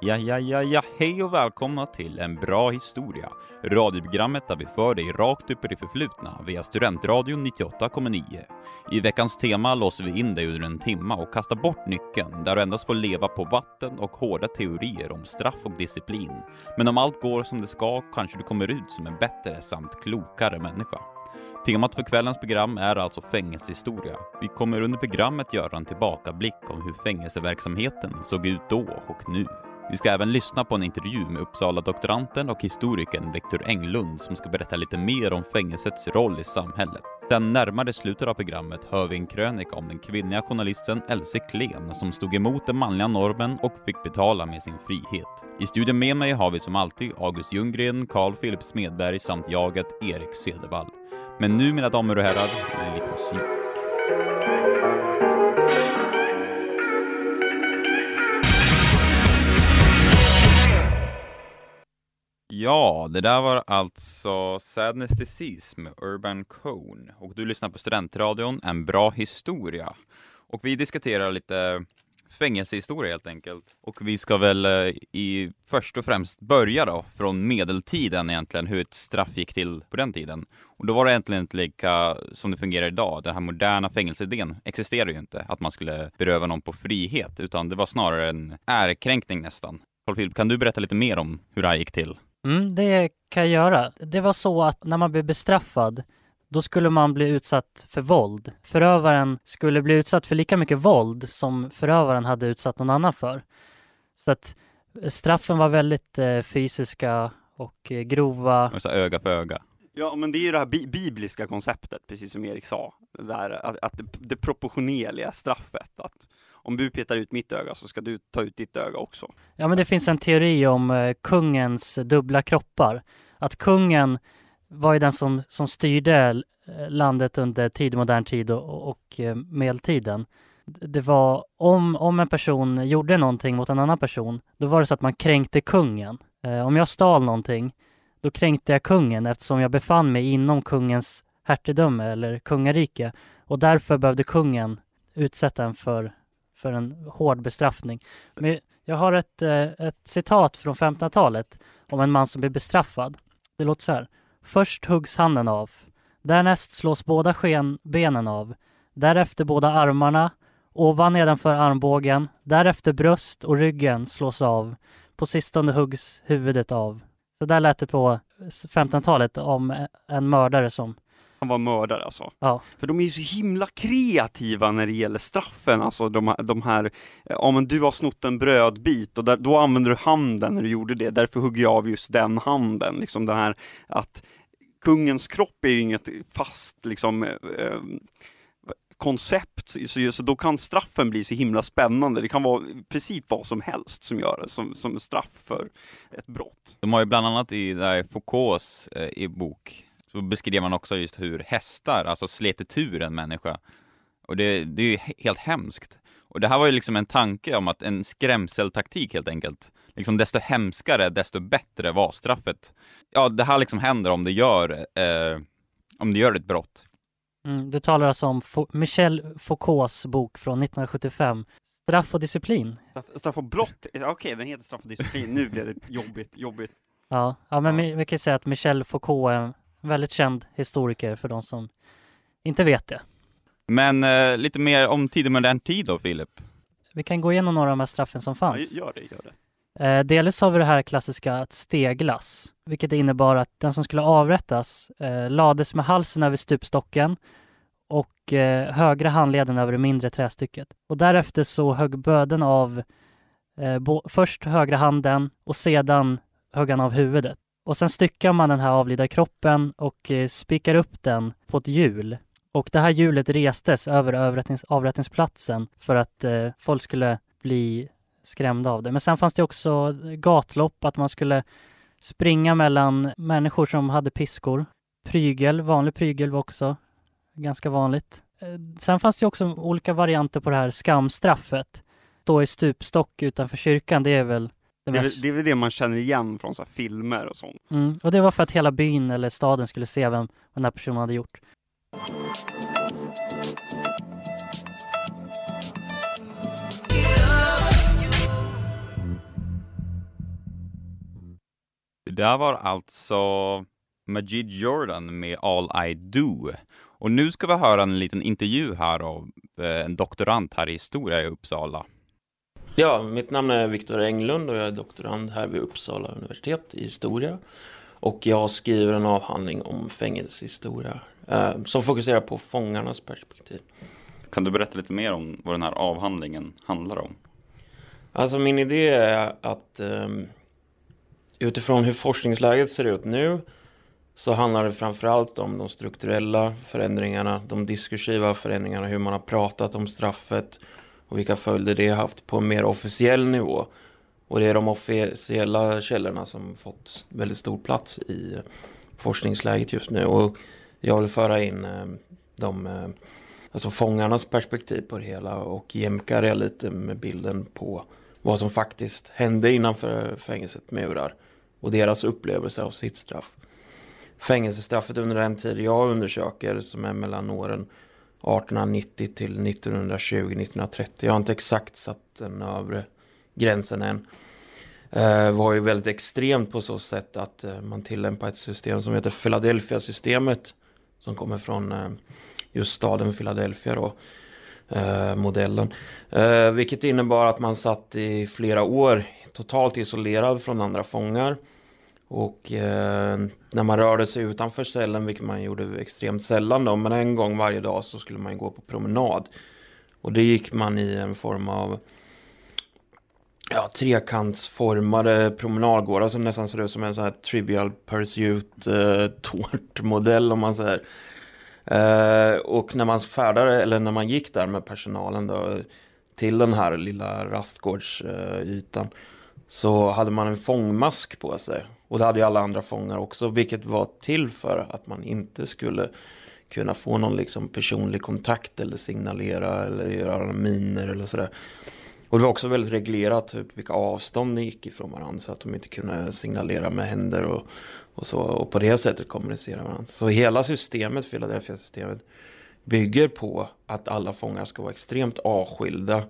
ja, ja, ja, ja, ja, hej och välkomna till En bra historia. Radioprogrammet där vi för dig rakt upp i det förflutna via Studentradion 98,9. I veckans tema låser vi in dig under en timma och kastar bort nyckeln där du endast får leva på vatten och hårda teorier om straff och disciplin. Men om allt går som det ska kanske du kommer ut som en bättre samt klokare människa. Temat för kvällens program är alltså fängelsehistoria. Vi kommer under programmet göra en tillbakablick om hur fängelseverksamheten såg ut då och nu. Vi ska även lyssna på en intervju med Uppsala-doktoranten och historikern Viktor Englund som ska berätta lite mer om fängelsets roll i samhället. Sen närmare slutet av programmet hör vi en krönika om den kvinnliga journalisten Else Klen som stod emot den manliga normen och fick betala med sin frihet. I studion med mig har vi som alltid August Ljunggren, Carl Philip Smedberg samt jaget Erik Cedervall. Men nu mina damer och herrar, lite musik. Ja, det där var alltså Sadness Disease med Urban Cone och du lyssnar på Studentradion, en bra historia. Och vi diskuterar lite fängelsehistoria helt enkelt. Och vi ska väl eh, i först och främst börja då från medeltiden egentligen, hur ett straff gick till på den tiden. Och då var det egentligen inte lika som det fungerar idag. Den här moderna fängelseidén existerar ju inte, att man skulle beröva någon på frihet, utan det var snarare en ärekränkning nästan. Carl Philip, kan du berätta lite mer om hur det här gick till? Mm, det kan jag göra. Det var så att när man blev bestraffad då skulle man bli utsatt för våld. Förövaren skulle bli utsatt för lika mycket våld som förövaren hade utsatt någon annan för. Så att straffen var väldigt eh, fysiska och eh, grova. Och så öga för öga. Ja, men det är ju det här bi bibliska konceptet, precis som Erik sa, där, att, att det, det proportionerliga straffet, att om du petar ut mitt öga så ska du ta ut ditt öga också. Ja, men det finns en teori om eh, kungens dubbla kroppar. Att kungen var ju den som, som styrde eh, landet under tidig modern tid och, och eh, medeltiden. Det var om, om en person gjorde någonting mot en annan person, då var det så att man kränkte kungen. Eh, om jag stal någonting, då kränkte jag kungen eftersom jag befann mig inom kungens hertigdöme eller kungarike och därför behövde kungen utsätta en för, för en hård bestraffning. Men jag har ett, eh, ett citat från 1500-talet om en man som blir bestraffad. Det låter så här. Först huggs handen av. Därnäst slås båda skenbenen av. Därefter båda armarna. Ovan nedanför armbågen. Därefter bröst och ryggen slås av. På sistone huggs huvudet av. Så där lät det på 1500-talet om en mördare som han var mördare alltså. Ja. För de är ju så himla kreativa när det gäller straffen, alltså de, de här, ja men du har snott en brödbit och där, då använder du handen när du gjorde det, därför hugger jag av just den handen, liksom det här att kungens kropp är ju inget fast liksom eh, koncept, så, så då kan straffen bli så himla spännande. Det kan vara precis vad som helst som gör det som, som straff för ett brott. De har ju bland annat i där Foucaults eh, i bok så beskrev man också just hur hästar, alltså slet tur en människa. Och det, det är ju helt hemskt. Och det här var ju liksom en tanke om att en skrämseltaktik helt enkelt. Liksom desto hemskare, desto bättre var straffet. Ja, det här liksom händer om det gör, eh, om det gör ett brott. Mm, du talar alltså om F Michel Foucaults bok från 1975, Straff och disciplin. Straff, straff och brott? Okej, okay, den heter Straff och disciplin. Nu blev det jobbigt, jobbigt. Ja, ja men ja. vi kan säga att Michel Foucault är Väldigt känd historiker för de som inte vet det. Men eh, lite mer om tidig modern tid då, Filip? Vi kan gå igenom några av de här straffen som fanns. Ja, gör det, gör det. Eh, dels har vi det här klassiska att steglas, vilket innebar att den som skulle avrättas eh, lades med halsen över stupstocken och eh, högra handleden över det mindre trästycket. Och därefter så högg böden av eh, först högra handen och sedan högg han av huvudet. Och sen styckar man den här avlidna kroppen och eh, spikar upp den på ett hjul. Och det här hjulet restes över avrättnings, avrättningsplatsen för att eh, folk skulle bli skrämda av det. Men sen fanns det också gatlopp, att man skulle springa mellan människor som hade piskor. Prygel, vanlig prygel var också ganska vanligt. Eh, sen fanns det också olika varianter på det här skamstraffet. Stå i stupstock utanför kyrkan, det är väl det, är väl, det är väl det man känner igen från så filmer och sånt. Mm, och det var för att hela byn eller staden skulle se vem den här personen hade gjort. där var alltså Majid Jordan med All I Do. Och nu ska vi höra en liten intervju här av eh, en doktorand här i historia i Uppsala. Ja, mitt namn är Viktor Englund och jag är doktorand här vid Uppsala universitet i historia. Och jag skriver en avhandling om fängelsehistoria eh, som fokuserar på fångarnas perspektiv. Kan du berätta lite mer om vad den här avhandlingen handlar om? Alltså min idé är att eh, utifrån hur forskningsläget ser ut nu så handlar det framförallt om de strukturella förändringarna, de diskursiva förändringarna, hur man har pratat om straffet och vilka följder det har haft på en mer officiell nivå. Och det är de officiella källorna som fått väldigt stor plats i forskningsläget just nu. Och jag vill föra in eh, de, eh, alltså fångarnas perspektiv på det hela och jämka det lite med bilden på vad som faktiskt hände innanför fängelset murar och deras upplevelse av sitt straff. Fängelsestraffet under den tid jag undersöker som är mellan åren 1890 till 1920-1930. Jag har inte exakt satt den övre gränsen än. Eh, var ju väldigt extremt på så sätt att eh, man tillämpar ett system som heter Philadelphia-systemet. Som kommer från eh, just staden Philadelphia då. Eh, modellen. Eh, vilket innebar att man satt i flera år totalt isolerad från andra fångar. Och eh, när man rörde sig utanför cellen, vilket man gjorde extremt sällan då, men en gång varje dag så skulle man gå på promenad. Och det gick man i en form av ja, trekantsformade promenadgårdar som nästan ser ut som en sån här Trivial Pursuit eh, tårtmodell om man säger. Eh, och när man färdade, eller när man gick där med personalen då, till den här lilla rastgårdsytan eh, så hade man en fångmask på sig. Och det hade ju alla andra fångar också, vilket var till för att man inte skulle kunna få någon liksom personlig kontakt eller signalera eller göra miner eller sådär. Och det var också väldigt reglerat typ, vilka avstånd de gick ifrån varandra så att de inte kunde signalera med händer och, och så och på det sättet kommunicera varandra. Så hela systemet, Philadelphia-systemet, bygger på att alla fångar ska vara extremt avskilda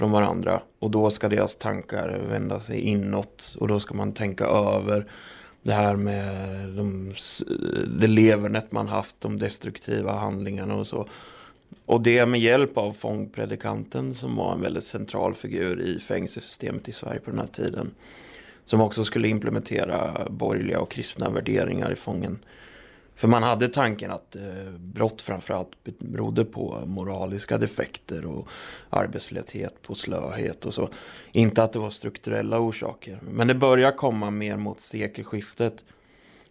från varandra och då ska deras tankar vända sig inåt och då ska man tänka över det här med de, det levernet man haft, de destruktiva handlingarna och så. Och det med hjälp av fångpredikanten som var en väldigt central figur i fängelsesystemet i Sverige på den här tiden. Som också skulle implementera borgerliga och kristna värderingar i fången. För man hade tanken att eh, brott framförallt berodde på moraliska defekter och arbetslöshet, på slöhet och så. Inte att det var strukturella orsaker. Men det börjar komma mer mot sekelskiftet.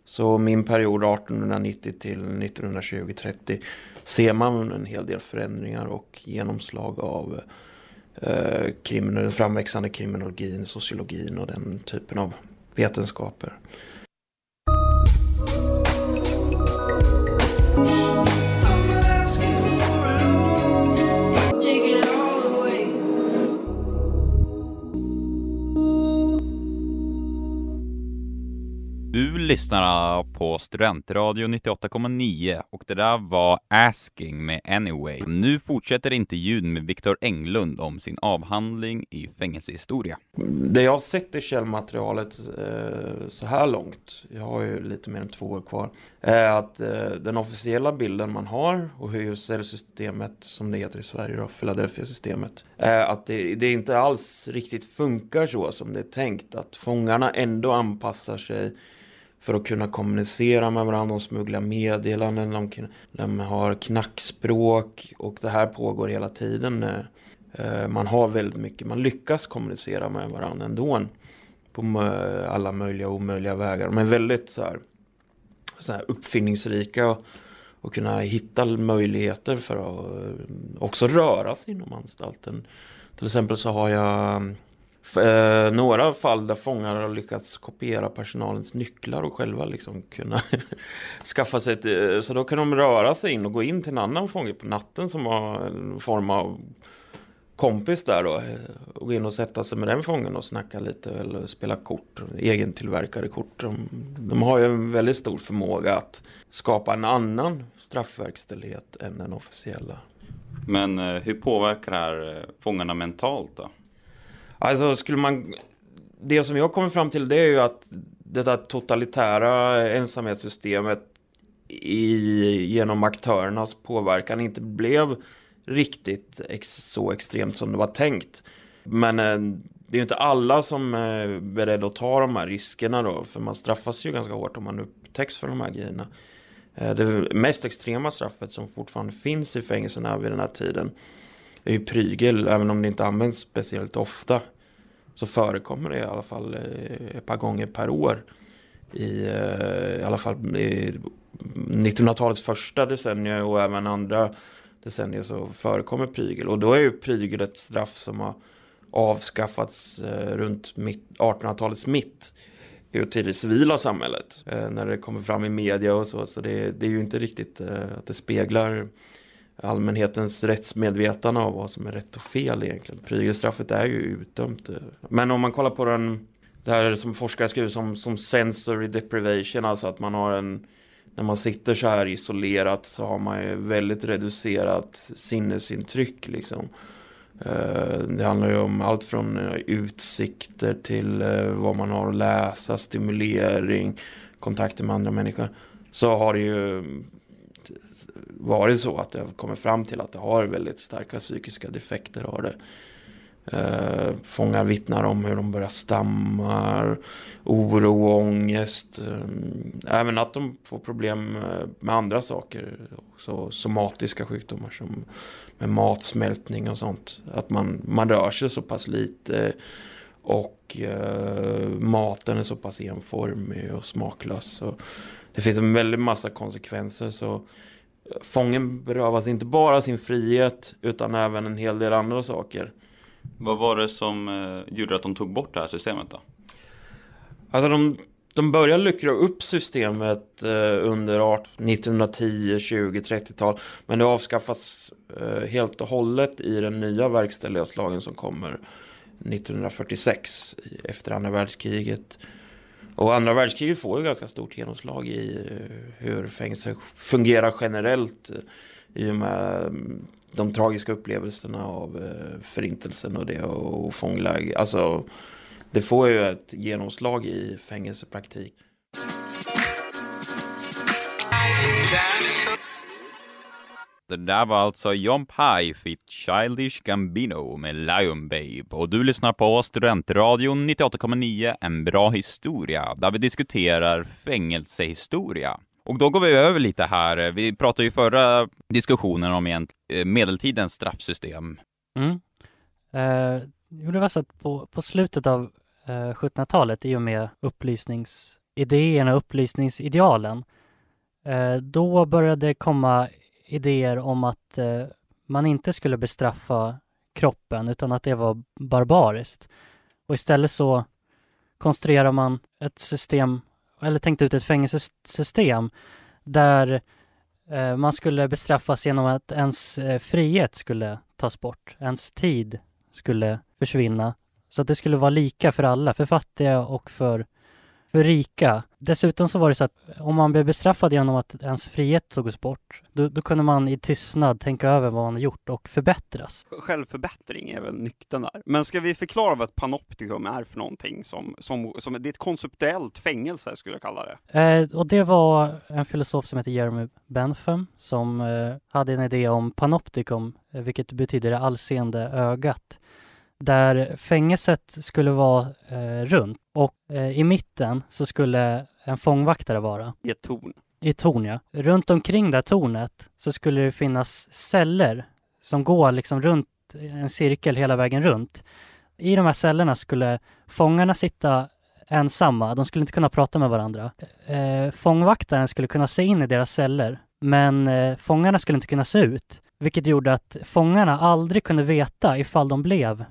Så min period 1890 till 1920-30 ser man en hel del förändringar och genomslag av eh, kriminal, framväxande kriminologin, sociologin och den typen av vetenskaper. Thank you. Du lyssnar äh, på Studentradio 98,9 och det där var Asking med Anyway. Nu fortsätter intervjun med Viktor Englund om sin avhandling i fängelsehistoria. Det jag har sett i källmaterialet eh, så här långt, jag har ju lite mer än två år kvar, är att eh, den officiella bilden man har och hur cellsystemet, som det heter i Sverige då, Philadelphia-systemet, är att det, det inte alls riktigt funkar så som det är tänkt. Att fångarna ändå anpassar sig för att kunna kommunicera med varandra. De smugglar meddelanden, de, de har knackspråk och det här pågår hela tiden. Eh, man har väldigt mycket, man lyckas kommunicera med varandra ändå på alla möjliga och omöjliga vägar. De är väldigt så här, så här uppfinningsrika och, och kunna hitta möjligheter för att eh, också röra sig inom anstalten. Till exempel så har jag Eh, några fall där fångar har lyckats kopiera personalens nycklar och själva liksom kunna skaffa sig ett, eh, så då kan de röra sig in och gå in till en annan fånge på natten som har en form av kompis där då eh, och gå in och sätta sig med den fången och snacka lite eller spela kort, egentillverkade kort. De, de har ju en väldigt stor förmåga att skapa en annan straffverkställighet än den officiella. Men eh, hur påverkar det här eh, fångarna mentalt då? Alltså skulle man... Det som jag kommer fram till det är ju att det där totalitära ensamhetssystemet i, genom aktörernas påverkan inte blev riktigt ex, så extremt som det var tänkt. Men eh, det är ju inte alla som eh, är beredda att ta de här riskerna då, för man straffas ju ganska hårt om man upptäcks för de här grejerna. Eh, det mest extrema straffet som fortfarande finns i fängelserna vid den här tiden är ju prygel, även om det inte används speciellt ofta. Så förekommer det i alla fall eh, ett par gånger per år. I, eh, i alla fall i 1900-talets första decennium och även andra decennier så förekommer prygel. Och då är ju prygel ett straff som har avskaffats eh, runt 1800-talets mitt till det civila samhället. När det kommer fram i media och så. Så det, det är ju inte riktigt att det speglar allmänhetens rättsmedvetande av vad som är rätt och fel egentligen. Prygelstraffet är ju utdömt. Men om man kollar på den, det här som forskare skriver som, som sensory deprivation, alltså att man har en när man sitter så här isolerat så har man ju väldigt reducerat sinnesintryck liksom. Eh, det handlar ju om allt från eh, utsikter till eh, vad man har att läsa, stimulering, kontakter med andra människor. Så har det ju varit så att det har kommit fram till att det har väldigt starka psykiska defekter. Har det. Eh, fångar vittnar om hur de börjar stamma, oro och ångest. Eh, även att de får problem eh, med andra saker, också somatiska sjukdomar som med matsmältning och sånt. Att man, man rör sig så pass lite och eh, maten är så pass enformig och smaklös. Så det finns en väldig massa konsekvenser. Så fången berövas inte bara sin frihet utan även en hel del andra saker. Vad var det som eh, gjorde att de tog bort det här systemet då? Alltså de, de började luckra upp systemet eh, under 1910, 20, 30-tal. Men det avskaffas eh, helt och hållet i den nya verkställighetslagen som kommer 1946 efter andra världskriget. Och andra världskriget får ju ganska stort genomslag i eh, hur fängelser fungerar generellt. Eh, I och med mm, de tragiska upplevelserna av eh, förintelsen och det och fångläge. Alltså, det får ju ett genomslag i fängelsepraktik. Det där var alltså John Pye fit Childish Gambino med Lion Babe och du lyssnar på Studentradion 98,9 En bra historia där vi diskuterar fängelsehistoria. Och då går vi över lite här. Vi pratade ju förra diskussionen om eh, medeltidens straffsystem. Mm. Eh, jo, det var så att på, på slutet av eh, 1700-talet, i och med upplysningsidéerna, upplysningsidealen, eh, då började det komma idéer om att eh, man inte skulle bestraffa kroppen, utan att det var barbariskt. Och istället så konstruerar man ett system eller tänkte ut ett fängelsesystem där eh, man skulle bestraffas genom att ens eh, frihet skulle tas bort, ens tid skulle försvinna. Så att det skulle vara lika för alla, för fattiga och för för rika. Dessutom så var det så att om man blev bestraffad genom att ens frihet togs bort, då, då kunde man i tystnad tänka över vad man gjort och förbättras. Självförbättring är väl nyckeln där. Men ska vi förklara vad ett panoptikum är för någonting som, som, som det är ett konceptuellt fängelse skulle jag kalla det. Eh, och det var en filosof som heter Jeremy Bentham som eh, hade en idé om panoptikum, eh, vilket betyder det allseende ögat där fängelset skulle vara eh, runt och eh, i mitten så skulle en fångvaktare vara. I ett torn? I ett torn, ja. Runt omkring det tornet så skulle det finnas celler som går liksom runt en cirkel hela vägen runt. I de här cellerna skulle fångarna sitta ensamma, de skulle inte kunna prata med varandra. Eh, fångvaktaren skulle kunna se in i deras celler, men eh, fångarna skulle inte kunna se ut, vilket gjorde att fångarna aldrig kunde veta ifall de blev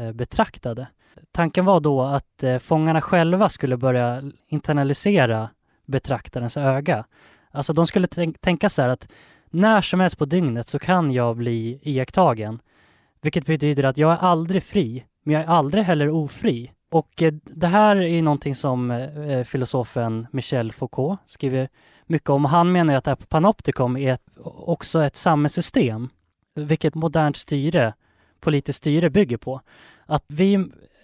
Eh, betraktade. Tanken var då att eh, fångarna själva skulle börja internalisera betraktarens öga. Alltså de skulle tänka så här att när som helst på dygnet så kan jag bli iakttagen. Vilket betyder att jag är aldrig fri, men jag är aldrig heller ofri. Och eh, det här är någonting som filosofen Michel Foucault skriver mycket om. Han menar att det här panoptikum är också ett samhällssystem, vilket modernt styre politiskt styre bygger på. Att vi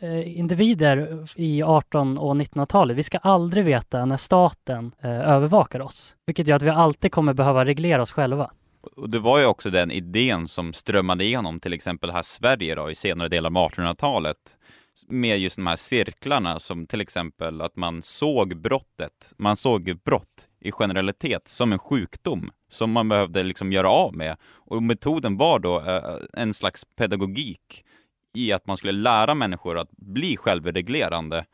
eh, individer i 18 och 1900-talet, vi ska aldrig veta när staten eh, övervakar oss. Vilket gör att vi alltid kommer behöva reglera oss själva. Och det var ju också den idén som strömmade igenom till exempel här Sverige då i senare delen av 1800-talet med just de här cirklarna som till exempel att man såg brottet, man såg brott i generalitet som en sjukdom som man behövde liksom göra av med. Och metoden var då eh, eh, en slags pedagogik i att man skulle lära människor att bli självreglerande.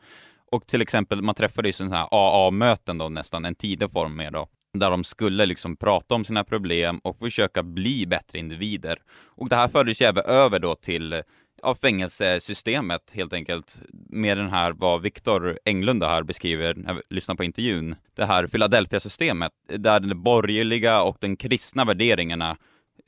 Och till exempel, man träffade ju sådana här AA-möten då nästan, en tidig form med då, där de skulle liksom prata om sina problem och försöka bli bättre individer. Och det här fördes ju även över då till av fängelsesystemet helt enkelt med den här vad Viktor Englund här beskriver när vi lyssnar på intervjun. Det här Philadelphia-systemet där de borgerliga och den kristna värderingarna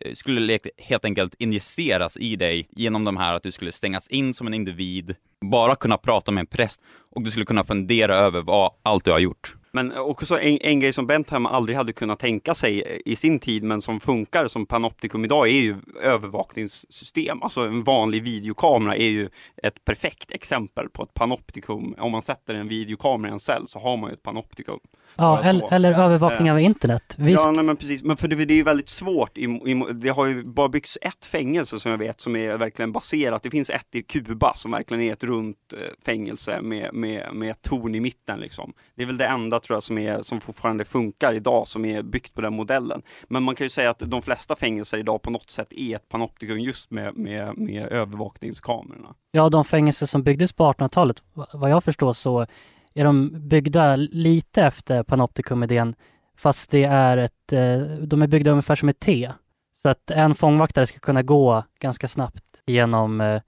eh, skulle helt enkelt injiceras i dig genom de här att du skulle stängas in som en individ, bara kunna prata med en präst och du skulle kunna fundera över vad allt du har gjort. Men också en, en grej som Bentham aldrig hade kunnat tänka sig i sin tid, men som funkar som Panopticum idag, är ju övervakningssystem. Alltså en vanlig videokamera är ju ett perfekt exempel på ett Panopticum. Om man sätter en videokamera i en cell så har man ju ett Panopticum. Ja, eller, eller övervakning av internet. Vi ja, nej, men precis. Men för det, det är ju väldigt svårt. I, i, det har ju bara byggts ett fängelse som jag vet som är verkligen baserat. Det finns ett i Kuba som verkligen är ett runt eh, fängelse med, med, med ett torn i mitten liksom. Det är väl det enda tror jag som, är, som fortfarande funkar idag som är byggt på den modellen. Men man kan ju säga att de flesta fängelser idag på något sätt är ett panoptikum just med, med, med övervakningskamerorna. Ja, de fängelser som byggdes på 1800-talet, vad jag förstår så är de byggda lite efter panoptikum-idén, fast det är ett, eh, de är byggda ungefär som ett T. Så att en fångvaktare ska kunna gå ganska snabbt genom eh,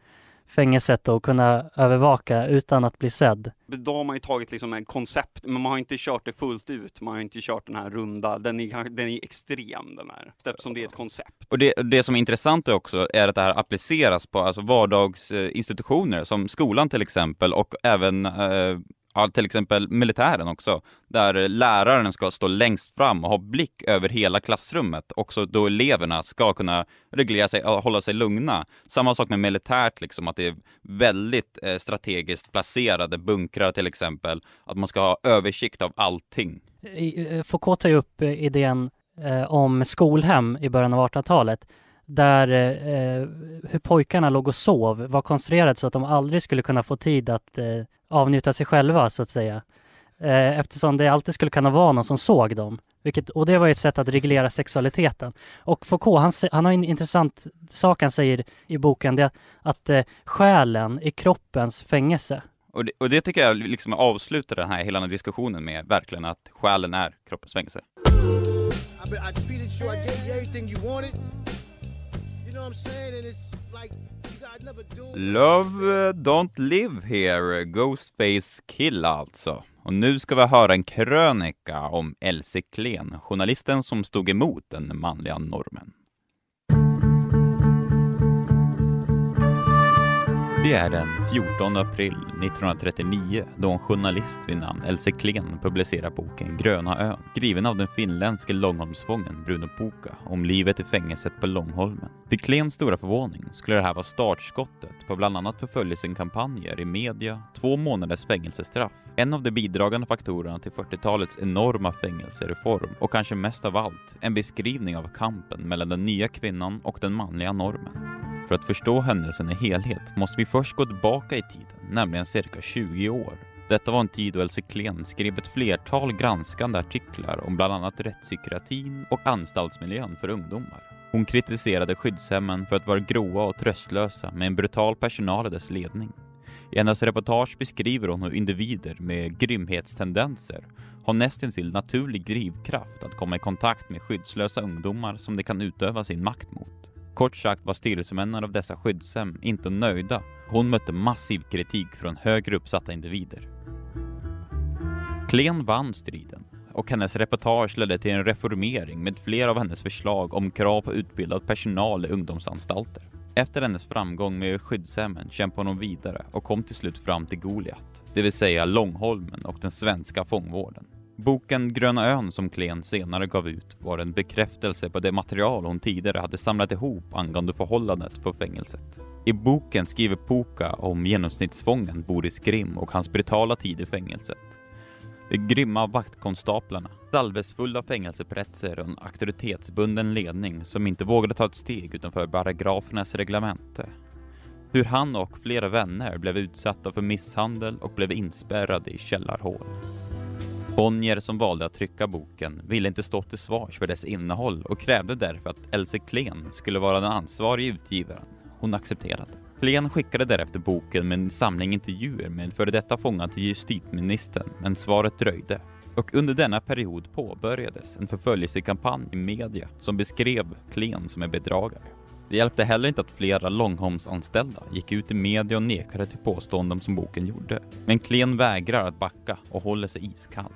fängelset och kunna övervaka utan att bli sedd. Då har man ju tagit liksom en koncept, men man har inte kört det fullt ut. Man har inte kört den här runda, den är, den är extrem den här, eftersom det är ett koncept. Och det, det som är intressant också är att det här appliceras på alltså vardagsinstitutioner som skolan till exempel och även eh, Ja, till exempel militären också, där läraren ska stå längst fram och ha blick över hela klassrummet, också då eleverna ska kunna reglera sig och hålla sig lugna. Samma sak med militärt, liksom, att det är väldigt eh, strategiskt placerade bunkrar till exempel, att man ska ha översikt av allting. Eh, Foucault tar ju upp eh, idén eh, om skolhem i början av 1800-talet där eh, hur pojkarna låg och sov var konstruerat så att de aldrig skulle kunna få tid att eh, avnjuta sig själva så att säga. Eh, eftersom det alltid skulle kunna vara någon som såg dem. Vilket, och det var ett sätt att reglera sexualiteten. Och Foucault, han, han har en intressant sak han säger i boken, det är att eh, själen är kroppens fängelse. Och det, och det tycker jag liksom avslutar den här hela den här diskussionen med, verkligen att själen är kroppens fängelse. Love eh, Don't Live Here, Ghostface Kill alltså. Och nu ska vi höra en krönika om Elsie Klen, journalisten som stod emot den manliga normen. Det är den 14 april 1939 då en journalist vid namn Else Klen publicerar boken Gröna ön, skriven av den finländske Långholmsfången Bruno Puka om livet i fängelset på Långholmen. Till Klens stora förvåning skulle det här vara startskottet på bland annat förföljelsekampanjer i media, två månaders fängelsestraff, en av de bidragande faktorerna till 40-talets enorma fängelsereform och kanske mest av allt en beskrivning av kampen mellan den nya kvinnan och den manliga normen. För att förstå händelsen i helhet måste vi först gå tillbaka i tiden, nämligen cirka 20 år. Detta var en tid då Else Klen skrev ett flertal granskande artiklar om bland annat rättspsykiatrin och anstaltsmiljön för ungdomar. Hon kritiserade skyddshemmen för att vara gråa och tröstlösa med en brutal personal i dess ledning. I hennes reportage beskriver hon hur individer med grymhetstendenser har nästintill naturlig drivkraft att komma i kontakt med skyddslösa ungdomar som de kan utöva sin makt mot. Kort sagt var styrelsemännen av dessa skyddshem inte nöjda. Hon mötte massiv kritik från högre uppsatta individer. Klen vann striden och hennes reportage ledde till en reformering med flera av hennes förslag om krav på utbildad personal i ungdomsanstalter. Efter hennes framgång med skyddshemmen kämpade hon vidare och kom till slut fram till Goliat, det vill säga Långholmen och den svenska fångvården. Boken Gröna ön som Klen senare gav ut var en bekräftelse på det material hon tidigare hade samlat ihop angående förhållandet på fängelset. I boken skriver Puka om genomsnittsfången Boris Grimm och hans brutala tid i fängelset. De grymma vaktkonstaplarna, salvesfulla fängelsepretser och en auktoritetsbunden ledning som inte vågade ta ett steg utanför paragrafernas reglemente. Hur han och flera vänner blev utsatta för misshandel och blev inspärrade i källarhål. Bonnier som valde att trycka boken ville inte stå till svars för dess innehåll och krävde därför att Else Klen skulle vara den ansvarige utgivaren. Hon accepterade. Klen skickade därefter boken med en samling intervjuer med en före detta fånga till justitieministern, men svaret dröjde. Och under denna period påbörjades en förföljelsekampanj i media som beskrev Klen som en bedragare. Det hjälpte heller inte att flera Långholmsanställda gick ut i media och nekade till påståenden som boken gjorde. Men Klen vägrar att backa och håller sig iskall.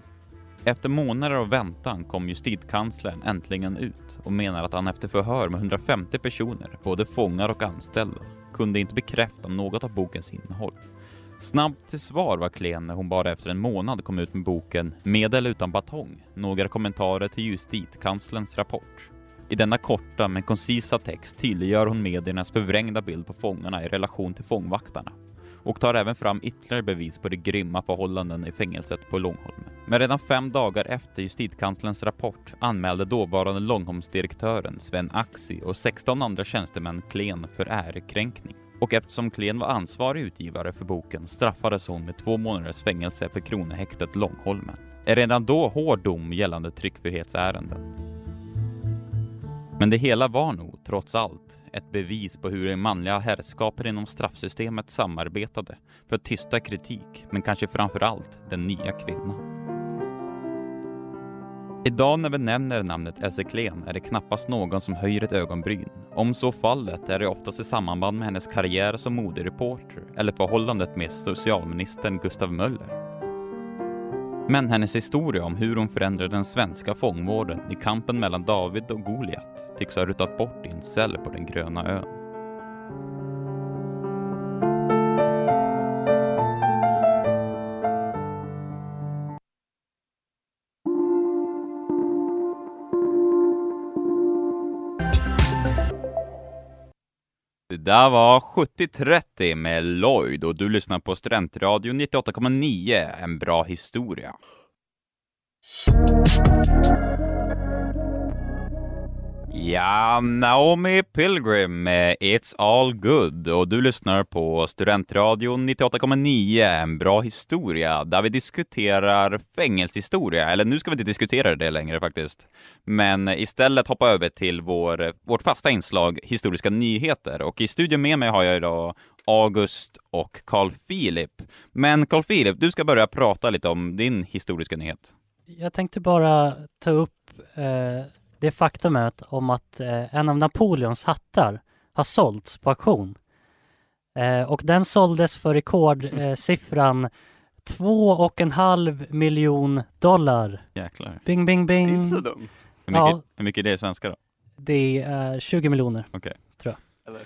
Efter månader av väntan kom justitiekanslern äntligen ut och menar att han efter förhör med 150 personer, både fångar och anställda, kunde inte bekräfta något av bokens innehåll. Snabbt till svar var Klen när hon bara efter en månad kom ut med boken Med eller utan batong, några kommentarer till justitiekanslerns rapport. I denna korta men koncisa text tydliggör hon mediernas förvrängda bild på fångarna i relation till fångvaktarna och tar även fram ytterligare bevis på de grymma förhållanden i fängelset på Långholmen. Men redan fem dagar efter justitiekanslerns rapport anmälde dåvarande Långholmsdirektören Sven Axi och 16 andra tjänstemän Klen för ärekränkning. Och eftersom Klen var ansvarig utgivare för boken straffades hon med två månaders fängelse för Kronehäktet Långholmen. En redan då hård dom gällande tryckfrihetsärenden. Men det hela var nog, trots allt, ett bevis på hur manliga herrskapen inom straffsystemet samarbetade för att tysta kritik, men kanske framför allt den nya kvinnan. Idag när vi nämner namnet Else Klen är det knappast någon som höjer ett ögonbryn. Om så fallet är det oftast i samband med hennes karriär som modereporter eller förhållandet med socialministern Gustav Möller. Men hennes historia om hur hon förändrade den svenska fångvården i kampen mellan David och Goliat tycks ha ruttat bort i en cell på den gröna ön. Det där var 7030 med Lloyd och du lyssnar på Studentradio 98,9, en bra historia. Ja, Naomi Pilgrim med It's All Good och du lyssnar på Studentradion 98,9, en bra historia, där vi diskuterar fängelsehistoria. Eller nu ska vi inte diskutera det längre faktiskt. Men istället hoppa över till vår, vårt fasta inslag Historiska nyheter. Och i studion med mig har jag idag August och Carl Philip. Men Carl Philip, du ska börja prata lite om din historiska nyhet. Jag tänkte bara ta upp eh, det faktumet om att eh, en av Napoleons hattar har sålts på auktion. Eh, och den såldes för rekordsiffran två och en halv miljon dollar. Jäklar. Bing, bing, Det är bing. inte så dumt. Hur mycket, Ja. hur mycket är det i svenska då? Det är 20 miljoner. Okej. Tror jag. Eller?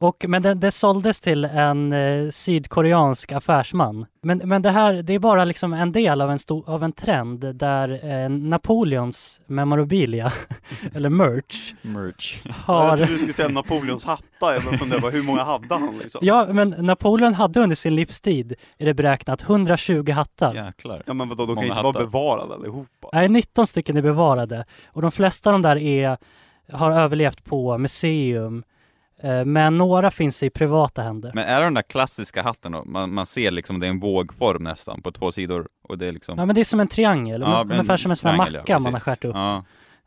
Och, men det, det såldes till en eh, sydkoreansk affärsman. Men, men det här, det är bara liksom en del av en, stor, av en trend där eh, Napoleons memorabilia, eller merch, Merch. Jag har... trodde du skulle säga Napoleons hattar, jag funderade på hur många hade han liksom? Ja, men Napoleon hade under sin livstid, är det beräknat, 120 hattar. Jäklar. Ja men vadå, de kan ju inte vara hattar. bevarade allihopa. Nej, 19 stycken är bevarade. Och de flesta av de där är, har överlevt på museum. Eh, Men några finns i privata händer. Men är det den där klassiska hatten då? Man, man ser liksom det är en vågform nästan på två sidor och det är liksom... Ja, men det är som en triangel, Ja, ja, ungefär som en sån här macka ja, man har skärt upp. Ja,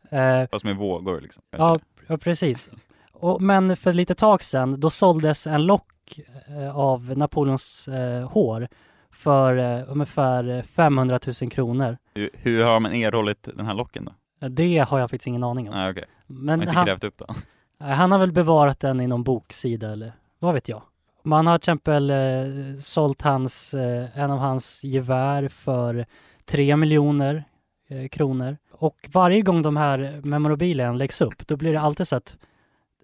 Eh, fast med vågor liksom. Ja, ja precis. Och, men för lite tag sedan, då såldes en lock eh, av Napoleons eh, hår för eh, ungefär 500 000 kronor. Hur, hur har man erhållit den här locken då? Eh, Det har jag faktiskt ingen aning om. Okej, man har Men inte han, grävt upp den han har väl bevarat den i någon boksida eller vad vet jag. Man har till exempel eh, sålt hans, eh, en av hans gevär för 3 miljoner eh, kronor. Och varje gång de här memorabilien läggs upp, då blir det alltid så att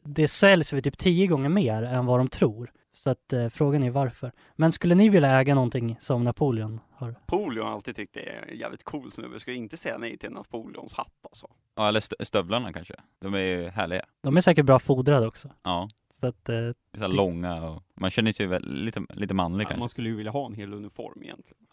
det säljs för typ tio gånger mer än vad de tror. Så att eh, frågan är varför. Men skulle ni vilja äga någonting som Napoleon har? Napoleon har alltid tyckt det är en jävligt cool snubbe, skulle inte säga nej till Napoleons hatt alltså. Ja, eller stö- stövlarna kanske. De är ju härliga. De är säkert bra fodrade också. Ja, Så att, eh, Så långa och man känner sig väl lite, lite manlig Ja, kanske. man skulle ju vilja ha en hel uniform egentligen.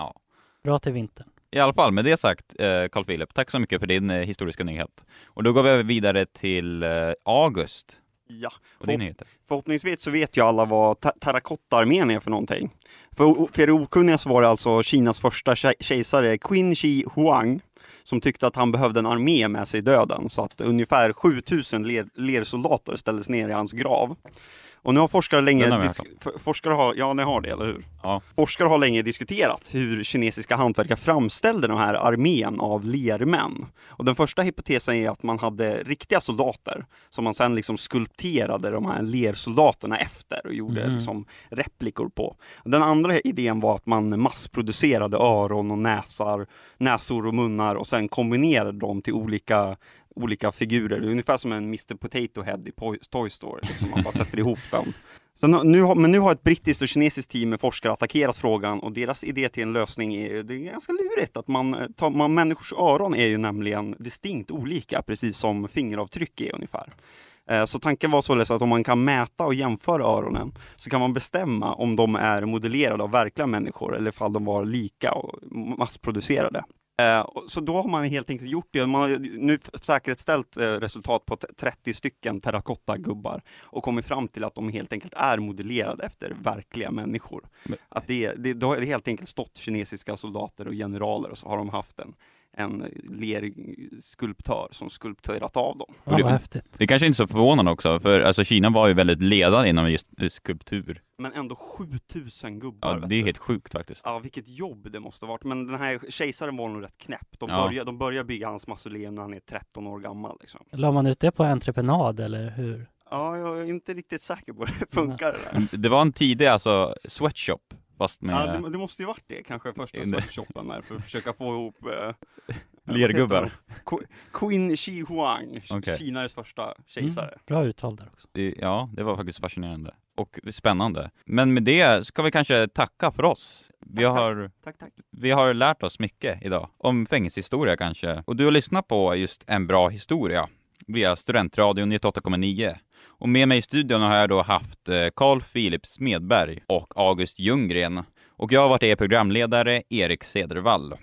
bra till vintern. I alla fall, med det sagt, eh, Carl Philip, tack så mycket för din eh, historiska nyhet. Och då går vi vidare till eh, August Ja, och din nyheter. förhoppningsvis så vet ju alla vad ta- terrakottaarmén är för någonting. För, för er okunniga så var det alltså Kinas första ke- kejsare Qin Shi Huang som tyckte att han behövde en armé med sig i döden, så att ungefär 7000 ler, lersoldater ställdes ner i hans grav. Och nu har forskare länge... Har forskare har, ja, ni har det, eller hur? Ja. Forskare har länge diskuterat hur kinesiska hantverkare framställde den här armén av lermän. Och den första hypotesen är att man hade riktiga soldater som man sen liksom skulpterade de här lersoldaterna efter och gjorde Mhm. liksom replikor på. Den andra idén var att man massproducerade öron och näsar, näsor och munnar och sen kombinerade dem till olika olika figurer, ungefär som en Mr Potato Head i Toy Story, liksom man bara sätter ihop dem. Så nu, har, men nu har ett brittiskt och kinesiskt team med forskare attackerat frågan och deras idé till en lösning är, det är ganska lurigt att man, eh, tar, man människors öron är ju nämligen distinkt olika, precis som fingeravtryck är ungefär. Eh, så tanken var således att om man kan mäta och jämföra öronen så kan man bestämma om de är modellerade av verkliga människor eller ifall de var lika och massproducerade. Eh, Så då har man helt enkelt gjort det. Man har nu säkerhetsställt eh, resultat på t- 30 stycken terrakottagubbar och kommit fram till att de helt enkelt är modellerade efter verkliga människor. Men- Att det, det, då har det helt enkelt stått kinesiska soldater och generaler och så har de haft en, en lerskulptör som skulpterat av dem. Ja, det- vad häftigt. Det är kanske inte är så förvånande också, för alltså Kina var ju väldigt ledande inom just eh, skulptur. Men ändå 7000 gubbar. Ja, det är helt sjukt faktiskt. Ja, vilket jobb det måste ha varit. Men den här kejsaren var nog rätt knäpp. De, Ja. börjar, de börjar bygga hans mausoleum när han är 13 år gammal. Liksom. La man ut det på entreprenad eller hur? Ja, jag är inte riktigt säker på hur det funkar det där. Det var en tidig alltså sweatshop, fast med Ja, det, det måste ju varit det, kanske första sweatshopen där, för att försöka få ihop eh, lergubbar. Queen Shi Huang, Okej. Kinas första kejsare. Mm, bra uttal där också. Det- Ja, det var faktiskt fascinerande. Och spännande. Men med det ska vi kanske tacka för oss. Vi Tack, tack. har, Tack, tack. vi har lärt oss mycket idag. Om fängelsehistoria kanske. Och du har lyssnat på just En bra historia via Studentradion 98,9. Och med mig i studion har jag då haft eh, Carl Philip Smedberg och August Ljunggren. Och jag har varit er programledare, Erik Cedervall.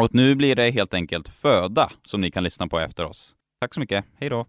Och nu blir det helt enkelt Föda som ni kan lyssna på efter oss. Tack så mycket, hej då!